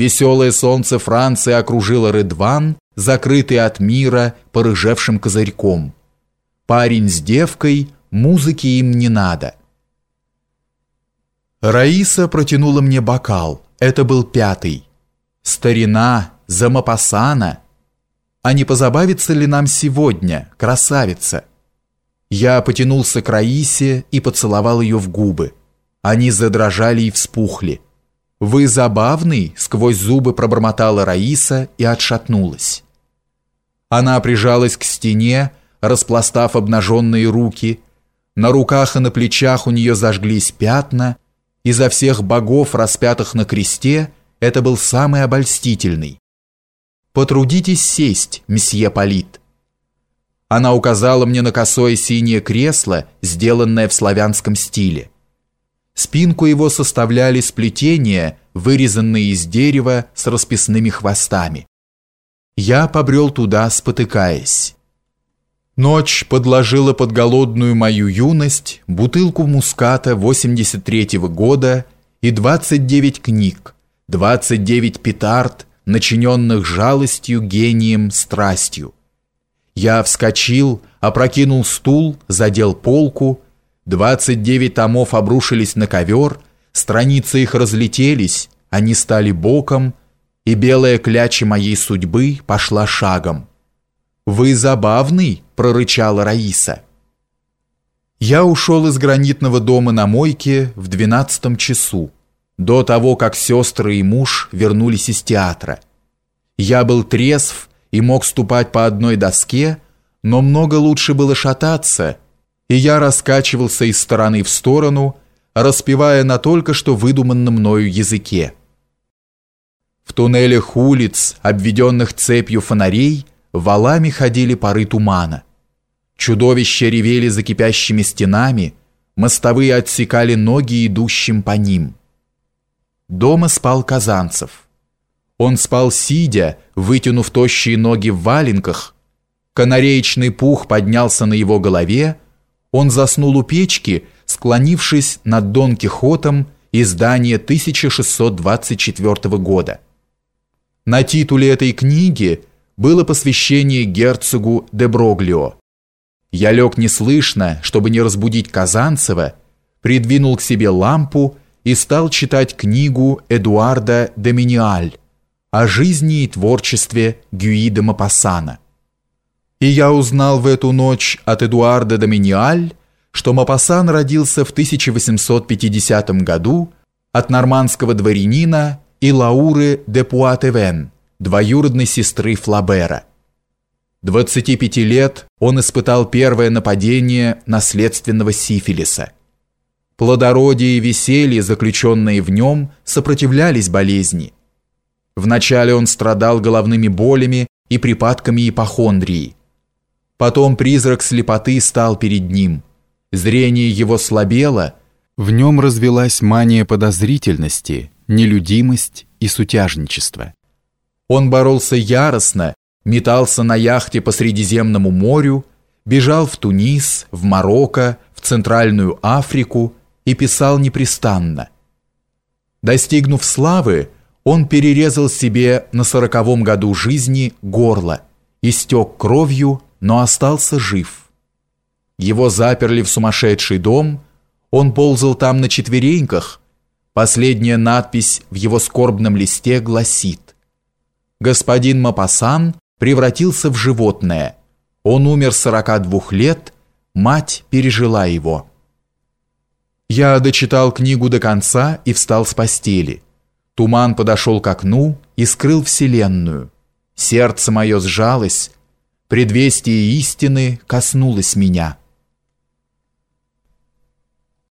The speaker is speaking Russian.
Веселое солнце Франции окружило Редван, закрытый от мира порыжевшим козырьком. Парень с девкой, музыки им не надо. Раиса протянула мне бокал. Это был пятый. Старина, Замапасана. А не позабавится ли нам сегодня, красавица? Я потянулся к Раисе и поцеловал ее в губы. Они задрожали и вспухли. «Вы забавный?» — сквозь зубы пробормотала Раиса и отшатнулась. Она прижалась к стене, распластав обнаженные руки. На руках и на плечах у нее зажглись пятна. Изо всех богов, распятых на кресте, это был самый обольстительный. «Потрудитесь сесть, месье Полит». Она указала мне на косое синее кресло, сделанное в славянском стиле. Спинку его составляли сплетения, вырезанные из дерева с расписными хвостами. Я побрел туда, спотыкаясь. Ночь подложила под голодную мою юность бутылку муската 83-го года и 29 книг, 29 петард, начиненных жалостью, гением, страстью. Я вскочил, опрокинул стул, задел полку, 29 томов обрушились на ковер, страницы их разлетелись, они стали боком, и белая кляча моей судьбы пошла шагом. «Вы забавный?» – прорычала Раиса. Я ушел из гранитного дома на мойке в двенадцатом часу, до того, как сестры и муж вернулись из театра. Я был трезв и мог ступать по одной доске, но много лучше было шататься – и я раскачивался из стороны в сторону, распевая на только что выдуманном мною языке. В туннелях улиц, обведенных цепью фонарей, валами ходили пары тумана. Чудовища ревели за кипящими стенами, мостовые отсекали ноги идущим по ним. Дома спал Казанцев. Он спал сидя, вытянув тощие ноги в валенках. Канареечный пух поднялся на его голове, он заснул у печки, склонившись над Дон Кихотом издания 1624 года. На титуле этой книги было посвящение герцогу де Броглио. Я лег неслышно, чтобы не разбудить Казанцева, придвинул к себе лампу и стал читать книгу Эдуарда де Миниаль о жизни и творчестве Гюи де Мапассана. И я узнал в эту ночь от Эдуарда Доминиаль, что Мапасан родился в 1850 году от нормандского дворянина и Лауры де Пуатевен, двоюродной сестры Флабера. 25 лет он испытал первое нападение наследственного сифилиса. Плодородие и веселье, заключенные в нем, сопротивлялись болезни. Вначале он страдал головными болями и припадками ипохондрии. Потом призрак слепоты стал перед ним. Зрение его слабело, в нем развелась мания подозрительности, нелюдимость и сутяжничество. Он боролся яростно, метался на яхте по Средиземному морю, бежал в Тунис, в Марокко, в Центральную Африку и писал непрестанно. Достигнув славы, он перерезал себе на сороковом году жизни горло, истек кровью, но остался жив. Его заперли в сумасшедший дом, он ползал там на четвереньках. Последняя надпись в его скорбном листе гласит «Господин Мапасан превратился в животное. Он умер 42 лет, мать пережила его». Я дочитал книгу до конца и встал с постели. Туман подошел к окну и скрыл вселенную. Сердце мое сжалось, Предвестие истины коснулось меня.